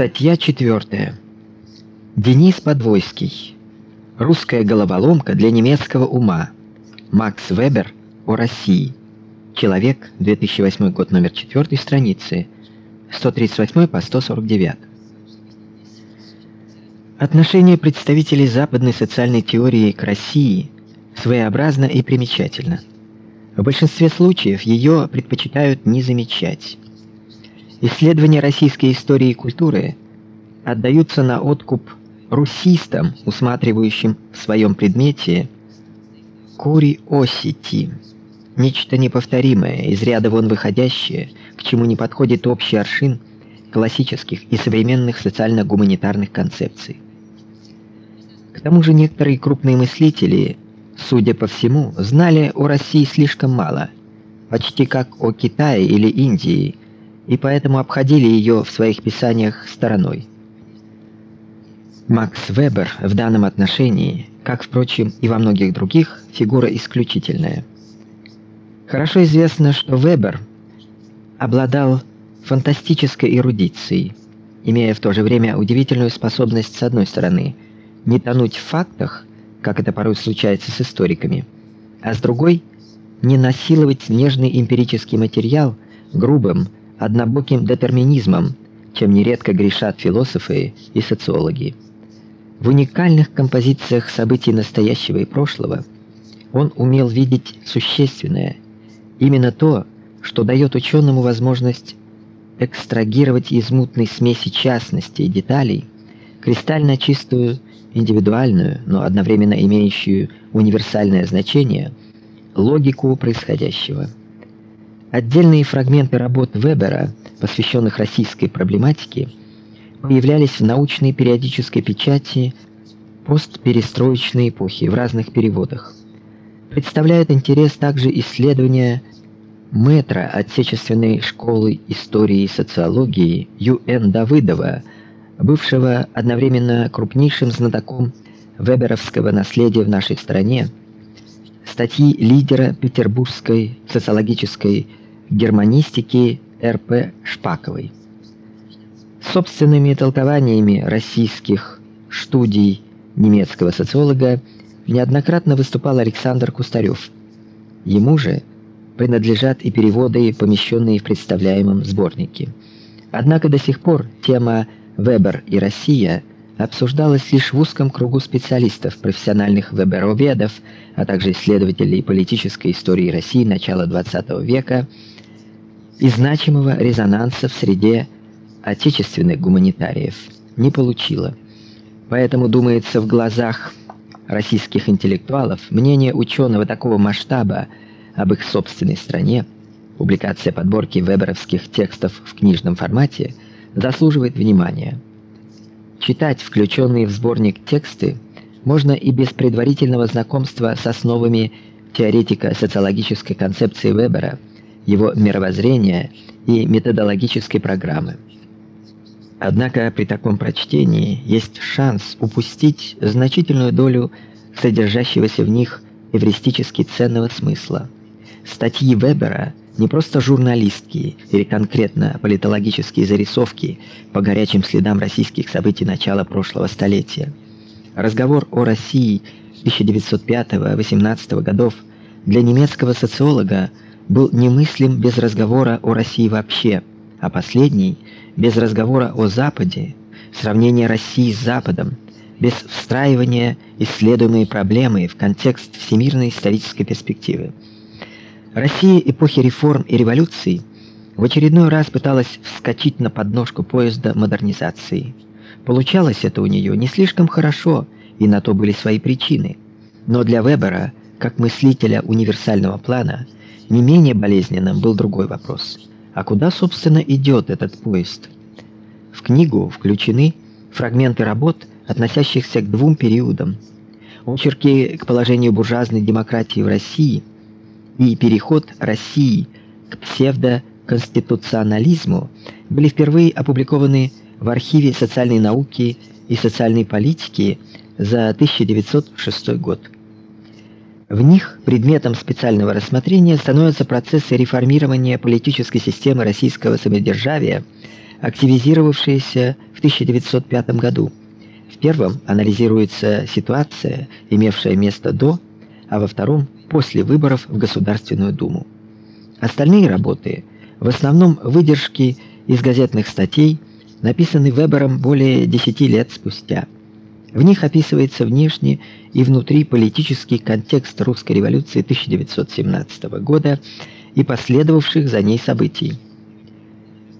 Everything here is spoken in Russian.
Статья 4. Денис Подвойский. Русская головоломка для немецкого ума. Макс Вебер о России. Человек, 2008 год, номер 4 страницы. 138 по 149. Отношение представителей западной социальной теории к России своеобразно и примечательно. В большинстве случаев ее предпочитают не замечать. Исследования российской истории и культуры отдаются на откуп русистам, усматривающим в своем предмете куриосити, нечто неповторимое, из ряда вон выходящее, к чему не подходит общий аршин классических и современных социально-гуманитарных концепций. К тому же некоторые крупные мыслители, судя по всему, знали о России слишком мало, почти как о Китае или Индии, и поэтому обходили ее в своих писаниях стороной. Макс Вебер в данном отношении, как впрочем и во многих других, фигура исключительная. Хорошо известно, что Вебер обладал фантастической эрудицией, имея в то же время удивительную способность с одной стороны не тонуть в фактах, как это порой случается с историками, а с другой не насиловать нежный эмпирический материал грубым, однобоким детерминизмом, чем нередко грешат философы и социологи. В уникальных композициях событий настоящего и прошлого он умел видеть существенное, именно то, что дает учёному возможность экстрагировать из мутной смеси частностей и деталей кристально чистую, индивидуальную, но одновременно имеющую универсальное значение логику происходящего. Отдельные фрагменты работ Вебера, посвященных российской проблематике, появлялись в научной периодической печати постперестроечной эпохи в разных переводах. Представляет интерес также исследования мэтра отечественной школы истории и социологии Ю.Н. Давыдова, бывшего одновременно крупнейшим знатоком веберовского наследия в нашей стране, статьи лидера петербургской социологической германистики Р.П. Шпаковой. Собственными толкованиями российских студий немецкого социолога неоднократно выступал Александр Кустарев. Ему же принадлежат и переводы, помещенные в представляемом сборнике. Однако до сих пор тема Вебер и Россия обсуждалась лишь в узком кругу специалистов, профессиональных вебероведов, а также исследователей политической истории России начала XX века и значимого резонанса в среде отечественных гуманитариев не получила. Поэтому, думается, в глазах российских интеллектуалов мнение ученого такого масштаба об их собственной стране, публикация подборки веберовских текстов в книжном формате заслуживает внимания. Читать включенные в сборник тексты можно и без предварительного знакомства с основами теоретика социологической концепции Вебера – его мировоззрения и методологической программы. Однако при таком прочтении есть шанс упустить значительную долю содержащегося в них эвристически ценного смысла. Статьи Вебера не просто журналистские или конкретно политологические зарисовки по горячим следам российских событий начала прошлого столетия. Разговор о России 1905-18 годов для немецкого социолога был немыслим без разговора о России вообще, а последний без разговора о Западе, сравнения России с Западом, без встраивания исследуемой проблемы в контекст всемирной исторической перспективы. Россия эпохи реформ и революций в очередной раз пыталась вскочить на подножку поезда модернизации. Получалось это у нее не слишком хорошо, и на то были свои причины. Но для Вебера, как мыслителя универсального плана, не менее болезненным был другой вопрос. А куда, собственно, идет этот поезд? В книгу включены фрагменты работ, относящихся к двум периодам. Очерки к положению буржуазной демократии в России и переход России к псевдоконституционализму были впервые опубликованы в архиве социальной науки и социальной политики за 1906 год. В них предметом специального рассмотрения становятся процессы реформирования политической системы российского самодержавия, активизировавшиеся в 1905 году. В первом анализируется ситуация, имевшая место до, а во втором после выборов в Государственную Думу. Остальные работы в основном выдержки из газетных статей, написаны Вебером более 10 лет спустя. В них описывается внешний и внутри политический контекст русской революции 1917 года и последовавших за ней событий.